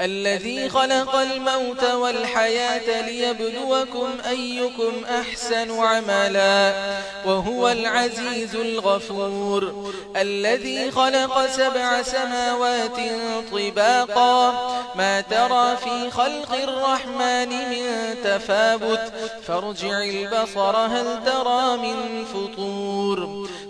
الذي خلق الموت والحياة ليبلوكم أيكم أحسن عملا وهو العزيز الغفور الذي خلق سبع سماوات طباقا ما ترى في خلق الرحمن من تفابت فارجع البصر هل ترى من فطور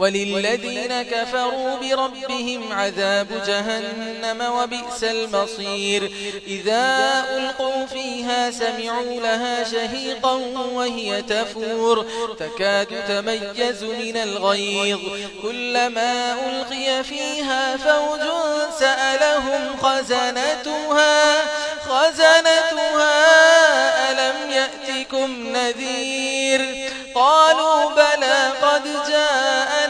وللذين كفروا بربهم عذاب جهنم وبئس المصير. إذا ألقوا فيها سمعوا لها شهيقا وهي تفور. تكاد تميز من الغيظ. كلما ألقي فيها فوج سألهم خزنتها. خزنتها ألم يأتكم نذير؟ قالوا بلى قد جاءنا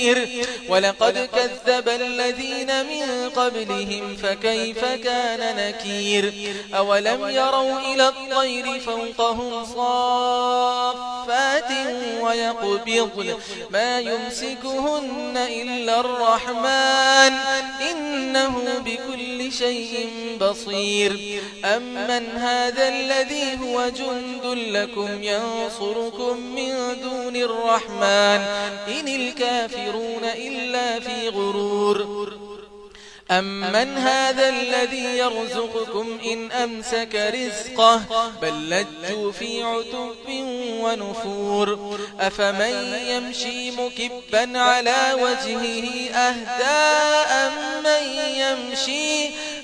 بصير ولقد كذب الذين من قبلهم فكيف كان نكير؟ أولم يروا إلى الطير فوقهم صافات ويقبض؟ ما يمسكهن إلا الرحمن. إنه بكل شيء بصير. أمن هذا الذي هو جند لكم ينصركم من دون الرحمن. إن الكافرون يسيرون إلا في غرور. أمن هذا الذي يرزقكم إن أمسك رزقه بل لجوا في عتب ونفور. أفمن يمشي مكبا على وجهه أهداء من يمشي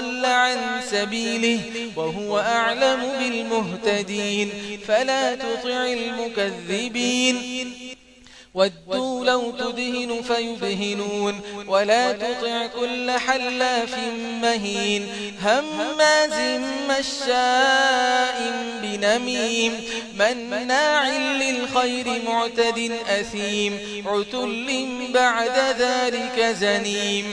ضل عن سبيله وهو أعلم بالمهتدين فلا تطع المكذبين ودوا لو تدهن فيدهنون ولا تطع كل حلاف مهين هماز مشاء بنميم مناع للخير معتد أثيم عتل بعد ذلك زنيم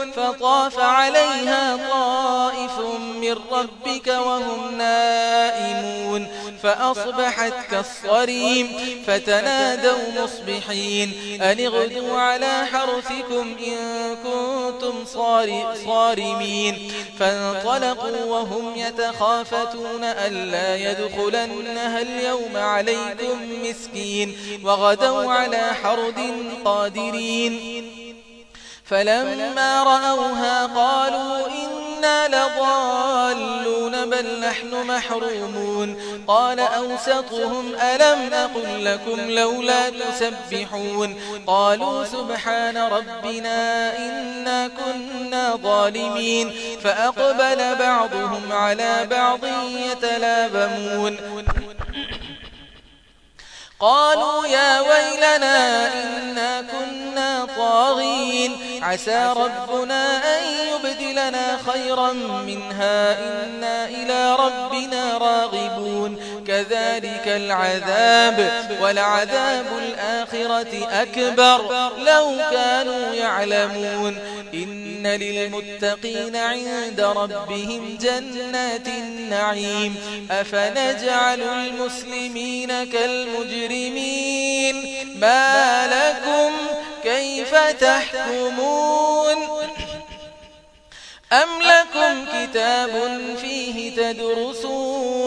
فطاف عليها طائف من ربك وهم نائمون فأصبحت كالصريم فتنادوا مصبحين أن اغدوا على حرثكم إن كنتم صارمين فانطلقوا وهم يتخافتون ألا يدخلنها اليوم عليكم مسكين وغدوا على حرد قادرين فلما رأوها قالوا إنا لضالون بل نحن محرومون قال أوسطهم ألم أقل لكم لولا تسبحون قالوا سبحان ربنا إنا كنا ظالمين فأقبل بعضهم على بعض يتلابمون قالوا يا ويلنا إنا عسى ربنا أن يبدلنا خيرا منها إنا إلى ربنا راغبون. كذلك العذاب ولعذاب الآخرة أكبر. لو كانوا يعلمون. إن للمتقين عند ربهم جنات النعيم. أفنجعل المسلمين كالمجرمين؟ ما لكم كيف تحكمون؟ أم لكم كتاب فيه تدرسون؟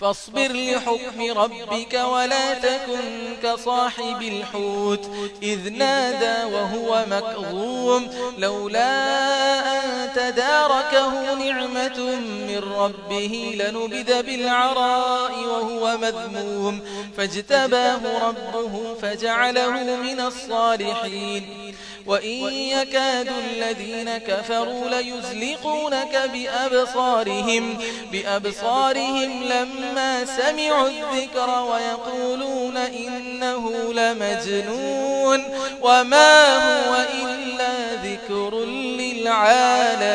فاصبر لحكم ربك ولا تكن كصاحب الحوت إذ نادى وهو مكظوم لولا أن تداركه نعمة من ربه لنبذ بالعراء وهو مذموم فاجتباه ربه فجعله من الصالحين وإن يكاد الذين كفروا ليزلقونك بأبصارهم, بأبصارهم لما لما سمعوا الذكر ويقولون إنه لمجنون وما هو إلا ذكر للعالمين